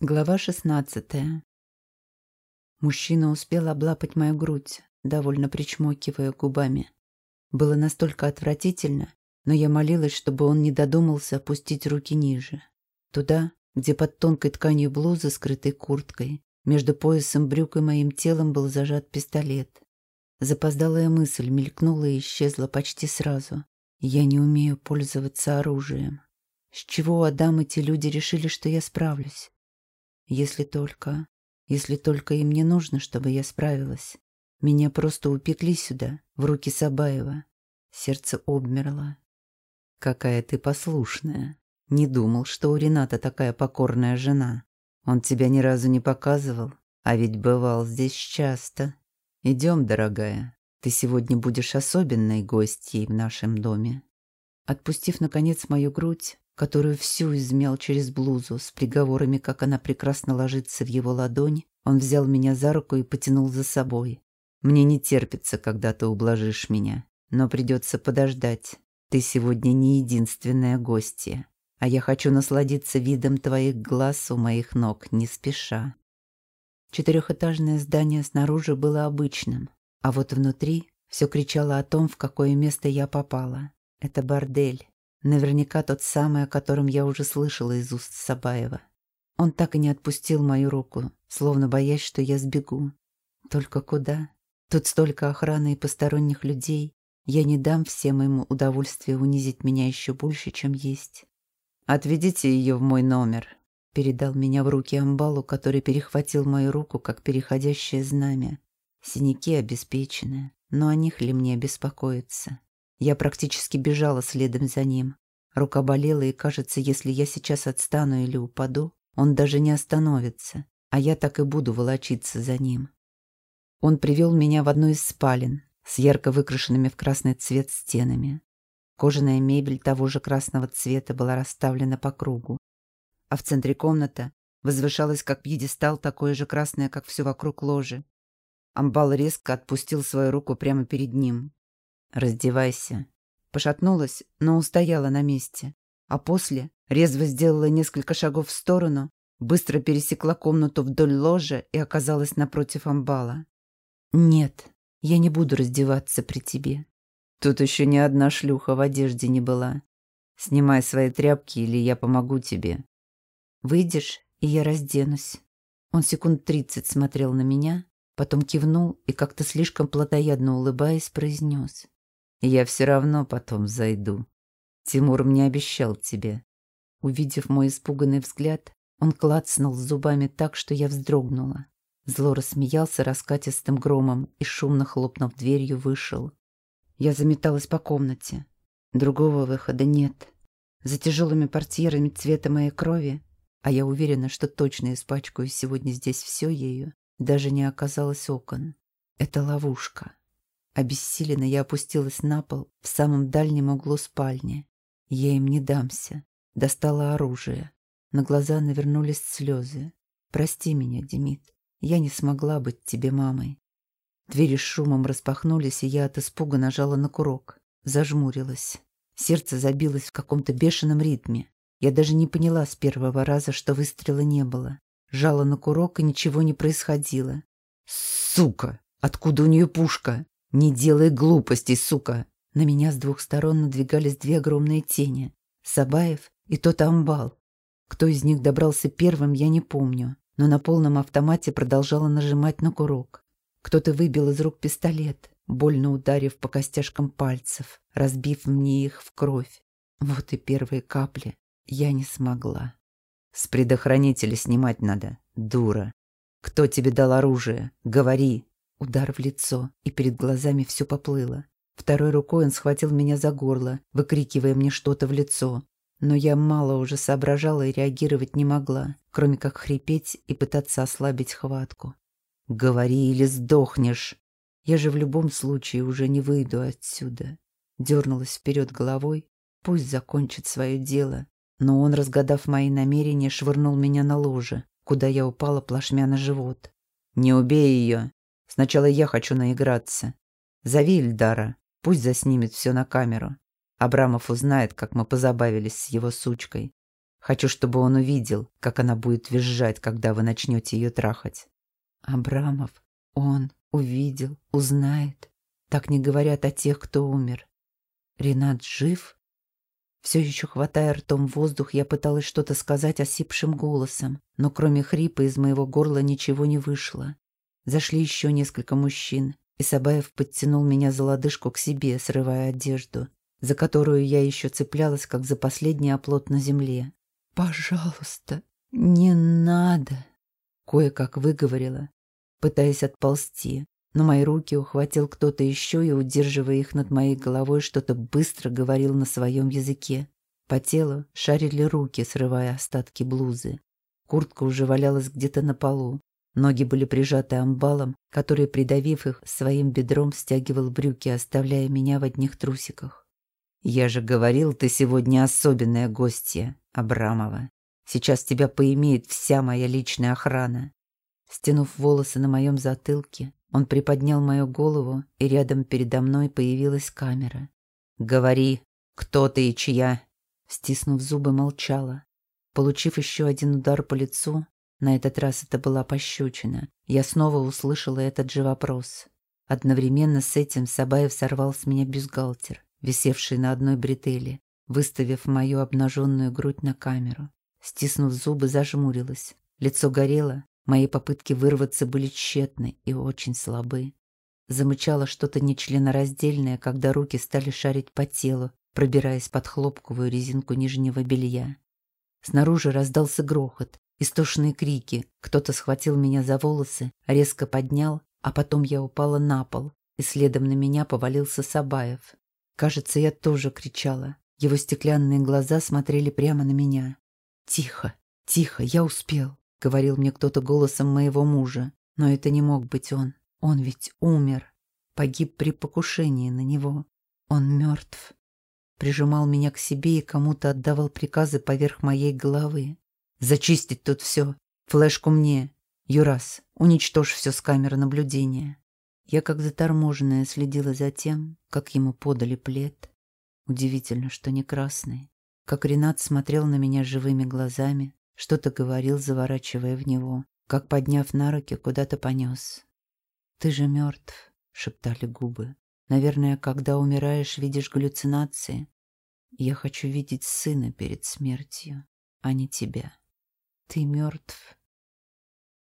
Глава шестнадцатая. Мужчина успел облапать мою грудь, довольно причмокивая губами. Было настолько отвратительно, но я молилась, чтобы он не додумался опустить руки ниже. Туда, где под тонкой тканью блузы, скрытой курткой, между поясом брюк и моим телом был зажат пистолет. Запоздалая мысль мелькнула и исчезла почти сразу. Я не умею пользоваться оружием. С чего Адам эти люди решили, что я справлюсь? Если только... Если только им не нужно, чтобы я справилась. Меня просто упекли сюда, в руки Сабаева. Сердце обмерло. Какая ты послушная. Не думал, что у Рената такая покорная жена. Он тебя ни разу не показывал, а ведь бывал здесь часто. Идем, дорогая. Ты сегодня будешь особенной гостьей в нашем доме. Отпустив, наконец, мою грудь, которую всю измял через блузу, с приговорами, как она прекрасно ложится в его ладонь, он взял меня за руку и потянул за собой. «Мне не терпится, когда ты ублажишь меня, но придется подождать. Ты сегодня не единственная гостья, а я хочу насладиться видом твоих глаз у моих ног, не спеша». Четырехэтажное здание снаружи было обычным, а вот внутри все кричало о том, в какое место я попала. Это бордель. Наверняка тот самый, о котором я уже слышала из уст Сабаева. Он так и не отпустил мою руку, словно боясь, что я сбегу. Только куда? Тут столько охраны и посторонних людей. Я не дам всем им удовольствие унизить меня еще больше, чем есть. «Отведите ее в мой номер», — передал меня в руки амбалу, который перехватил мою руку, как переходящее знамя. Синяки обеспечены, но о них ли мне беспокоиться? Я практически бежала следом за ним. Рука болела, и кажется, если я сейчас отстану или упаду, он даже не остановится, а я так и буду волочиться за ним. Он привел меня в одну из спален с ярко выкрашенными в красный цвет стенами. Кожаная мебель того же красного цвета была расставлена по кругу. А в центре комната возвышалась как пьедестал такое же красное, как все вокруг ложи. Амбал резко отпустил свою руку прямо перед ним, «Раздевайся». Пошатнулась, но устояла на месте. А после резво сделала несколько шагов в сторону, быстро пересекла комнату вдоль ложа и оказалась напротив амбала. «Нет, я не буду раздеваться при тебе. Тут еще ни одна шлюха в одежде не была. Снимай свои тряпки, или я помогу тебе. Выйдешь, и я разденусь». Он секунд тридцать смотрел на меня, потом кивнул и как-то слишком плотоядно улыбаясь произнес. Я все равно потом зайду. Тимур мне обещал тебе. Увидев мой испуганный взгляд, он клацнул зубами так, что я вздрогнула. Зло рассмеялся раскатистым громом и, шумно хлопнув дверью, вышел. Я заметалась по комнате. Другого выхода нет. За тяжелыми портьерами цвета моей крови, а я уверена, что точно испачкаю сегодня здесь все ею, даже не оказалось окон. Это ловушка. Обессиленно я опустилась на пол в самом дальнем углу спальни. Я им не дамся. Достала оружие. На глаза навернулись слезы. «Прости меня, Демид. Я не смогла быть тебе мамой». Двери шумом распахнулись, и я от испуга нажала на курок. Зажмурилась. Сердце забилось в каком-то бешеном ритме. Я даже не поняла с первого раза, что выстрела не было. Жала на курок, и ничего не происходило. «Сука! Откуда у нее пушка?» «Не делай глупостей, сука!» На меня с двух сторон надвигались две огромные тени. Сабаев и тот амбал. Кто из них добрался первым, я не помню, но на полном автомате продолжала нажимать на курок. Кто-то выбил из рук пистолет, больно ударив по костяшкам пальцев, разбив мне их в кровь. Вот и первые капли. Я не смогла. С предохранителя снимать надо, дура. Кто тебе дал оружие? Говори. Удар в лицо, и перед глазами все поплыло. Второй рукой он схватил меня за горло, выкрикивая мне что-то в лицо. Но я мало уже соображала и реагировать не могла, кроме как хрипеть и пытаться ослабить хватку. «Говори или сдохнешь!» Я же в любом случае уже не выйду отсюда. Дернулась вперед головой. Пусть закончит свое дело. Но он, разгадав мои намерения, швырнул меня на ложе, куда я упала плашмя на живот. «Не убей ее!» Сначала я хочу наиграться. Зови Ильдара, пусть заснимет все на камеру. Абрамов узнает, как мы позабавились с его сучкой. Хочу, чтобы он увидел, как она будет визжать, когда вы начнете ее трахать. Абрамов, он увидел, узнает. Так не говорят о тех, кто умер. Ренат жив? Все еще хватая ртом воздух, я пыталась что-то сказать осипшим голосом, но кроме хрипа из моего горла ничего не вышло. Зашли еще несколько мужчин, и Сабаев подтянул меня за лодыжку к себе, срывая одежду, за которую я еще цеплялась, как за последний оплот на земле. «Пожалуйста, не надо!» Кое-как выговорила, пытаясь отползти, но мои руки ухватил кто-то еще и, удерживая их над моей головой, что-то быстро говорил на своем языке. По телу шарили руки, срывая остатки блузы. Куртка уже валялась где-то на полу. Ноги были прижаты амбалом, который, придавив их, своим бедром стягивал брюки, оставляя меня в одних трусиках. «Я же говорил, ты сегодня особенная гостья, Абрамова. Сейчас тебя поимеет вся моя личная охрана». Стянув волосы на моем затылке, он приподнял мою голову, и рядом передо мной появилась камера. «Говори, кто ты и чья?» Стиснув зубы, молчала. Получив еще один удар по лицу, на этот раз это была пощечина, я снова услышала этот же вопрос. Одновременно с этим Сабаев сорвал с меня бюстгальтер, висевший на одной бретели, выставив мою обнаженную грудь на камеру. Стиснув зубы, зажмурилась. Лицо горело, Мои попытки вырваться были тщетны и очень слабы. Замычало что-то нечленораздельное, когда руки стали шарить по телу, пробираясь под хлопковую резинку нижнего белья. Снаружи раздался грохот, истошные крики. Кто-то схватил меня за волосы, резко поднял, а потом я упала на пол, и следом на меня повалился Сабаев. Кажется, я тоже кричала. Его стеклянные глаза смотрели прямо на меня. «Тихо, тихо, я успел». — говорил мне кто-то голосом моего мужа. Но это не мог быть он. Он ведь умер. Погиб при покушении на него. Он мертв. Прижимал меня к себе и кому-то отдавал приказы поверх моей головы. «Зачистить тут все. Флешку мне. Юрас, уничтожь все с камеры наблюдения». Я как заторможенная следила за тем, как ему подали плед. Удивительно, что не красный. Как Ренат смотрел на меня живыми глазами, что-то говорил, заворачивая в него, как, подняв на руки, куда-то понес. «Ты же мертв», — шептали губы. «Наверное, когда умираешь, видишь галлюцинации. Я хочу видеть сына перед смертью, а не тебя. Ты мертв,